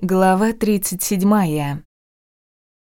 Глава 37.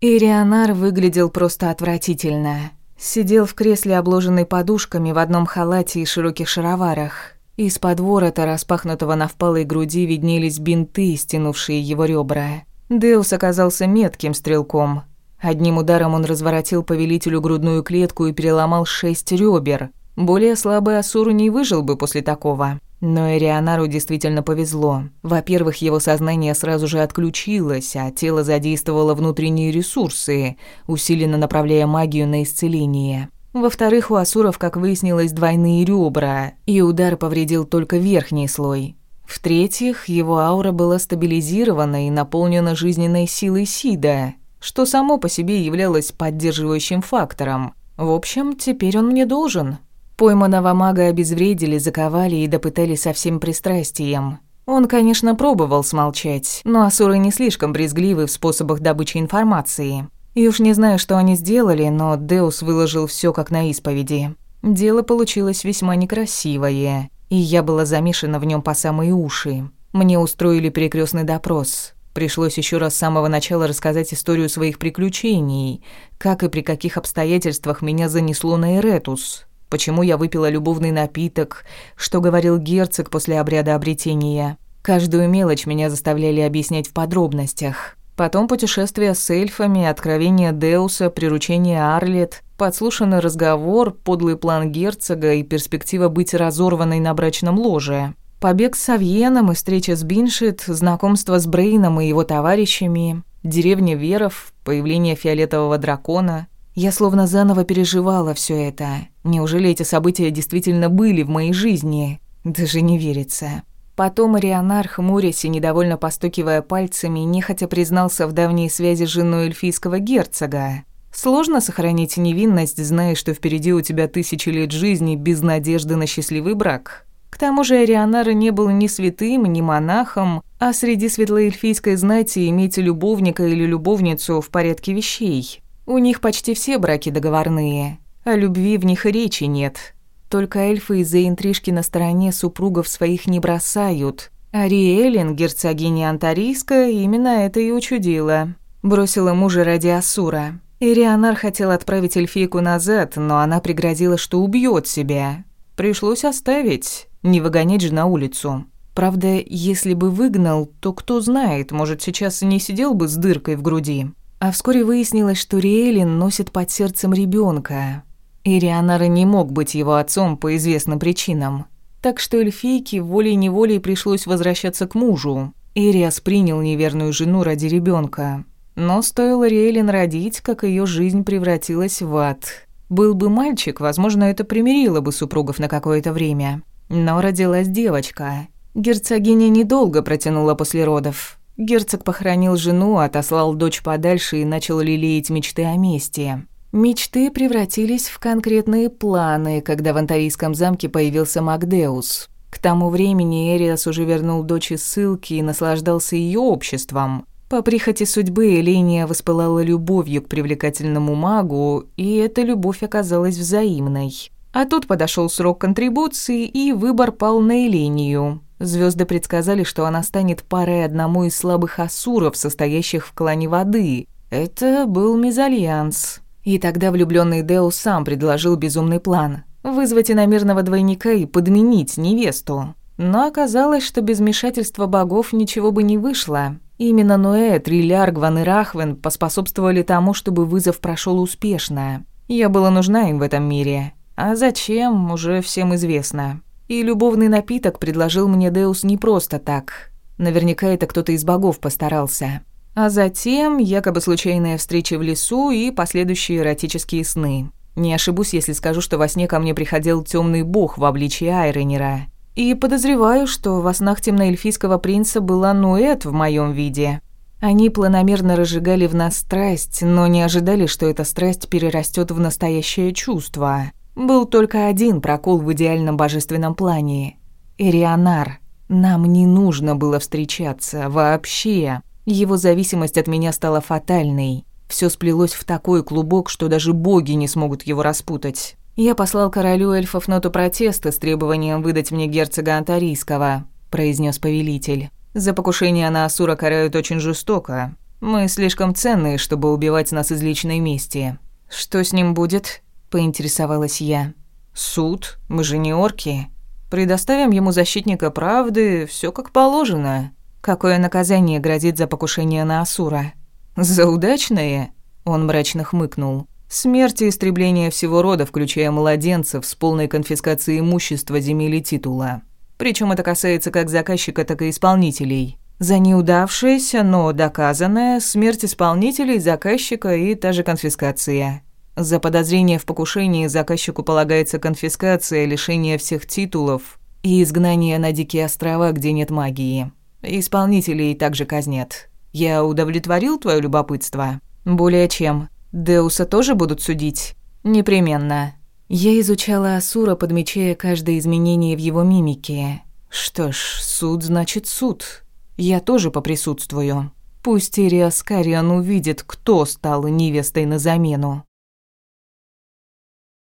Ирионар выглядел просто отвратительно. Сидел в кресле, обложенный подушками, в одном халате и широких шароварах. Из-под ворота, распахнутого на впалой груди, виднелись бинты, стянувшие его ребра. Деус оказался метким стрелком. Одним ударом он разворотил повелителю грудную клетку и переломал шесть ребер. Более слабый Асур не выжил бы после такого. Но Эрионару действительно повезло. Во-первых, его сознание сразу же отключилось, а тело задействовало внутренние ресурсы, усиленно направляя магию на исцеление. Во-вторых, у Асуров, как выяснилось, двойные ребра, и удар повредил только верхний слой. В-третьих, его аура была стабилизирована и наполнена жизненной силой Сида, что само по себе являлось поддерживающим фактором. В общем, теперь он мне должен. Пойманного мага обезвредили, заковали и допытали со всем пристрастием. Он, конечно, пробовал смолчать, но асуры не слишком брезгливы в способах добычи информации. И уж не знаю, что они сделали, но Деус выложил все как на исповеди. Дело получилось весьма некрасивое, и я была замешана в нем по самые уши. Мне устроили перекрестный допрос. Пришлось еще раз с самого начала рассказать историю своих приключений, как и при каких обстоятельствах меня занесло на Эретус, почему я выпила любовный напиток, что говорил герцог после обряда обретения. Каждую мелочь меня заставляли объяснять в подробностях. Потом путешествие с эльфами, откровение Деуса, приручение Арлет, подслушанный разговор, подлый план герцога и перспектива быть разорванной на брачном ложе. Побег с Савьеном и встреча с Биншит, знакомство с Брейном и его товарищами, деревня Веров, появление фиолетового дракона. Я словно заново переживала все это. Неужели эти события действительно были в моей жизни? Даже не верится. Потом Рионар, хмурясь и недовольно постукивая пальцами, нехотя признался в давней связи с женой эльфийского герцога. Сложно сохранить невинность, зная, что впереди у тебя тысячи лет жизни без надежды на счастливый брак. К тому же Арианара не был ни святым, ни монахом, а среди светлоэльфийской знати иметь любовника или любовницу в порядке вещей. У них почти все браки договорные, а любви в них и речи нет. Только эльфы из-за интрижки на стороне супругов своих не бросают. А герцогиня Антарийская, именно это и учудила. Бросила мужа ради Асура. Ирианар хотел отправить эльфийку назад, но она пригрозила, что убьет себя. Пришлось оставить, не выгонять же на улицу. Правда, если бы выгнал, то кто знает, может, сейчас и не сидел бы с дыркой в груди. А вскоре выяснилось, что Риэлин носит под сердцем ребенка. Ирианара не мог быть его отцом по известным причинам. Так что эльфийке волей-неволей пришлось возвращаться к мужу. Ириас принял неверную жену ради ребенка. Но стоило Риэлин родить, как ее жизнь превратилась в ад. Был бы мальчик, возможно, это примирило бы супругов на какое-то время. Но родилась девочка. Герцогиня недолго протянула после родов. Герцог похоронил жену, отослал дочь подальше и начал лелеять мечты о мести. Мечты превратились в конкретные планы, когда в Антарийском замке появился Макдеус. К тому времени Эриас уже вернул дочь из ссылки и наслаждался ее обществом. По прихоти судьбы Эления воспылала любовью к привлекательному магу, и эта любовь оказалась взаимной. А тут подошел срок контрибуции, и выбор пал на Элению. Звезды предсказали, что она станет парой одному из слабых асуров, состоящих в клане воды. Это был мезальянс. И тогда влюбленный Деус сам предложил безумный план – вызвать иномерного двойника и подменить невесту. Но оказалось, что без вмешательства богов ничего бы не вышло. Именно Ноэ, Трилляр, Гван и Рахвен поспособствовали тому, чтобы вызов прошел успешно. Я была нужна им в этом мире. А зачем, уже всем известно. И любовный напиток предложил мне Деус не просто так. Наверняка это кто-то из богов постарался. А затем якобы случайная встреча в лесу и последующие эротические сны. Не ошибусь, если скажу, что во сне ко мне приходил темный бог в обличии Айронера. И подозреваю, что во снах темноэльфийского принца была Нуэт в моем виде. Они планомерно разжигали в нас страсть, но не ожидали, что эта страсть перерастет в настоящее чувство. Был только один прокол в идеальном божественном плане. Эрионар. Нам не нужно было встречаться вообще. Его зависимость от меня стала фатальной. Все сплелось в такой клубок, что даже боги не смогут его распутать. Я послал королю эльфов ноту протеста с требованием выдать мне герцога Антарийского, произнес повелитель. За покушение на Асура карают очень жестоко. Мы слишком ценные, чтобы убивать нас из личной мести. Что с ним будет? поинтересовалась я. Суд? Мы же не орки. Предоставим ему защитника правды, все как положено. Какое наказание грозит за покушение на Асура? За удачное? Он мрачно хмыкнул. Смерть и истребление всего рода, включая младенцев, с полной конфискацией имущества, земель и титула. Причем это касается как заказчика, так и исполнителей. За неудавшееся, но доказанное, смерть исполнителей, заказчика и та же конфискация. За подозрение в покушении заказчику полагается конфискация, лишение всех титулов и изгнание на Дикие острова, где нет магии. Исполнителей также казнят. Я удовлетворил твое любопытство? Более чем. Деуса тоже будут судить? Непременно. Я изучала Асура, подмечая каждое изменение в его мимике. Что ж, суд значит суд. Я тоже поприсутствую. Пусть Ириас Кариан увидит, кто стал невестой на замену.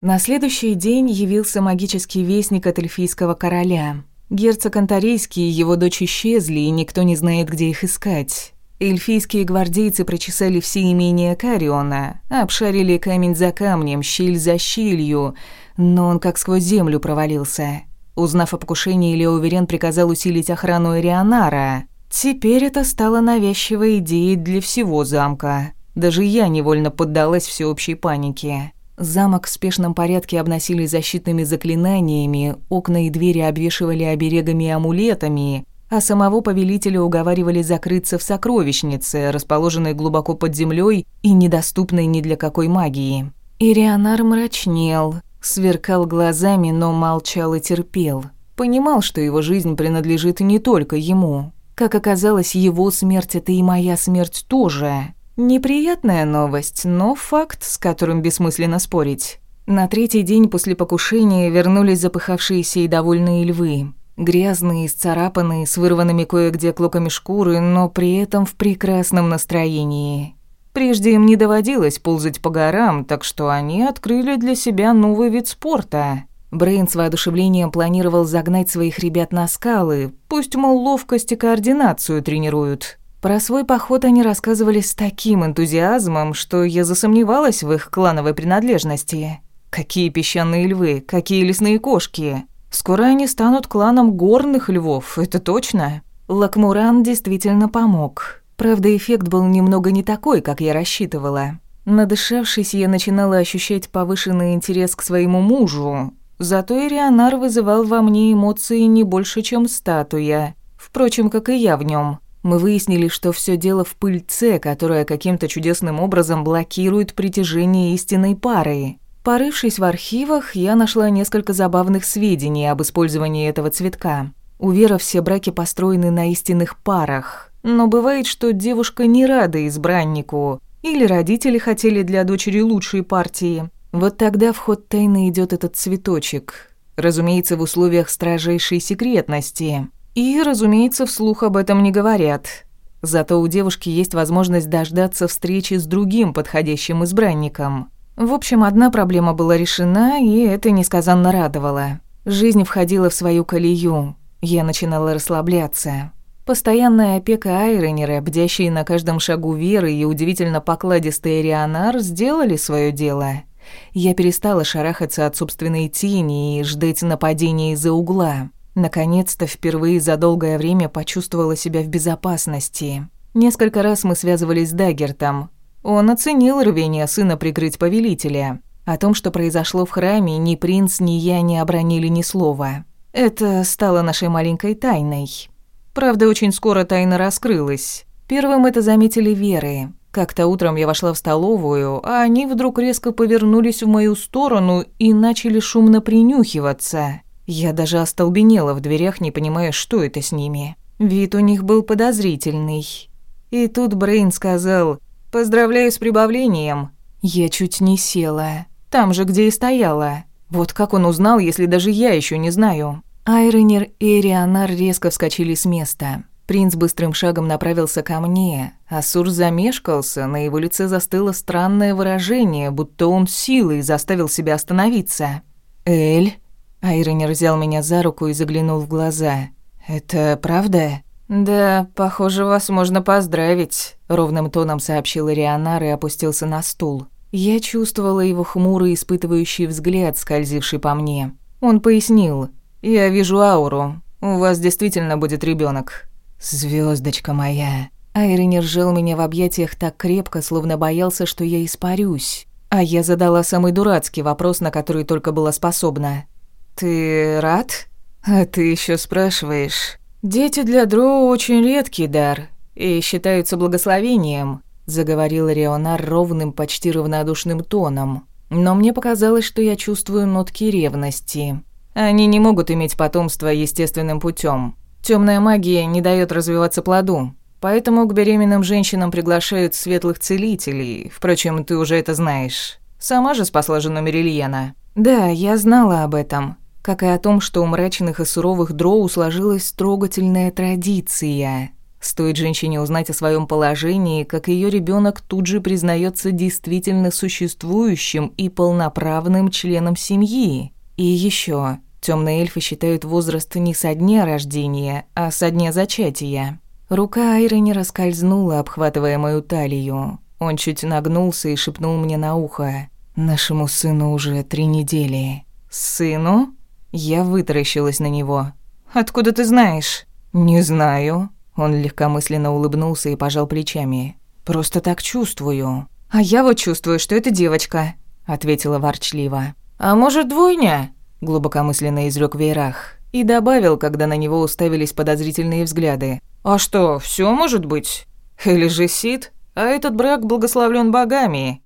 На следующий день явился магический вестник от эльфийского короля. Герцог Антарийский и его дочь исчезли, и никто не знает, где их искать. Эльфийские гвардейцы прочесали все имения Кариона, обшарили камень за камнем, щель за щелью, но он как сквозь землю провалился. Узнав о покушении, Лео Верен приказал усилить охрану Эрионара. Теперь это стало навязчивой идеей для всего замка. Даже я невольно поддалась всеобщей панике. Замок в спешном порядке обносили защитными заклинаниями, окна и двери обвешивали оберегами и амулетами, а самого повелителя уговаривали закрыться в сокровищнице, расположенной глубоко под землей и недоступной ни для какой магии. Ирианар мрачнел, сверкал глазами, но молчал и терпел. Понимал, что его жизнь принадлежит не только ему. Как оказалось, его смерть — это и моя смерть тоже. Неприятная новость, но факт, с которым бессмысленно спорить. На третий день после покушения вернулись запыхавшиеся и довольные львы. Грязные, исцарапанные, с вырванными кое-где клоками шкуры, но при этом в прекрасном настроении. Прежде им не доводилось ползать по горам, так что они открыли для себя новый вид спорта. Брейн с воодушевлением планировал загнать своих ребят на скалы, пусть, мол, ловкость и координацию тренируют. Про свой поход они рассказывали с таким энтузиазмом, что я засомневалась в их клановой принадлежности. Какие песчаные львы, какие лесные кошки. Скоро они станут кланом горных львов, это точно. Лакмуран действительно помог. Правда, эффект был немного не такой, как я рассчитывала. Надышавшись, я начинала ощущать повышенный интерес к своему мужу. Зато Ирианар вызывал во мне эмоции не больше, чем статуя. Впрочем, как и я в нем. Мы выяснили, что все дело в пыльце, которая каким-то чудесным образом блокирует притяжение истинной пары. Порывшись в архивах, я нашла несколько забавных сведений об использовании этого цветка. У Веры все браки построены на истинных парах. Но бывает, что девушка не рада избраннику, или родители хотели для дочери лучшей партии. Вот тогда в ход тайны идет этот цветочек. Разумеется, в условиях строжайшей секретности. И, разумеется, вслух об этом не говорят. Зато у девушки есть возможность дождаться встречи с другим подходящим избранником. В общем, одна проблема была решена, и это несказанно радовало. Жизнь входила в свою колею. Я начинала расслабляться. Постоянная опека Айронера, бдящие на каждом шагу Веры и удивительно покладистый Рионар сделали свое дело. Я перестала шарахаться от собственной тени и ждать нападения из-за угла. Наконец-то впервые за долгое время почувствовала себя в безопасности. Несколько раз мы связывались с Даггертом, он оценил рвение сына прикрыть повелителя. О том, что произошло в храме, ни принц, ни я не обронили ни слова. Это стало нашей маленькой тайной. Правда, очень скоро тайна раскрылась. Первым это заметили Веры. Как-то утром я вошла в столовую, а они вдруг резко повернулись в мою сторону и начали шумно принюхиваться. Я даже остолбенела в дверях, не понимая, что это с ними. Вид у них был подозрительный. И тут Брейн сказал, «Поздравляю с прибавлением». Я чуть не села. Там же, где и стояла. Вот как он узнал, если даже я еще не знаю? Айронер и Рионар резко вскочили с места. Принц быстрым шагом направился ко мне, а Сур замешкался, на его лице застыло странное выражение, будто он силой заставил себя остановиться. «Эль?» Айронер взял меня за руку и заглянул в глаза. «Это правда?» «Да, похоже, вас можно поздравить», — ровным тоном сообщил Рианар и опустился на стул. Я чувствовала его хмурый, испытывающий взгляд, скользивший по мне. Он пояснил. «Я вижу ауру. У вас действительно будет ребенок. Звездочка моя». Айренер сжал меня в объятиях так крепко, словно боялся, что я испарюсь. А я задала самый дурацкий вопрос, на который только была способна. «Ты рад?» «А ты еще спрашиваешь?» «Дети для Дроу очень редкий дар и считаются благословением», заговорил Реонар ровным, почти равнодушным тоном. Но мне показалось, что я чувствую нотки ревности. Они не могут иметь потомство естественным путем. Темная магия не дает развиваться плоду. Поэтому к беременным женщинам приглашают светлых целителей. Впрочем, ты уже это знаешь. Сама же спасла жену Мерильена. Да, я знала об этом как и о том, что у мрачных и суровых дроу сложилась трогательная традиция. Стоит женщине узнать о своем положении, как ее ребенок тут же признается действительно существующим и полноправным членом семьи. И еще, темные эльфы считают возраст не со дня рождения, а со дня зачатия. Рука Айры не раскользнула, обхватывая мою талию. Он чуть нагнулся и шепнул мне на ухо. «Нашему сыну уже три недели». «Сыну?» Я вытаращилась на него. «Откуда ты знаешь?» «Не знаю». Он легкомысленно улыбнулся и пожал плечами. «Просто так чувствую». «А я вот чувствую, что это девочка», — ответила ворчливо. «А может, двойня?» — глубокомысленно изрёк Вейрах. И добавил, когда на него уставились подозрительные взгляды. «А что, всё может быть? Или же Сид? А этот брак благословлен богами.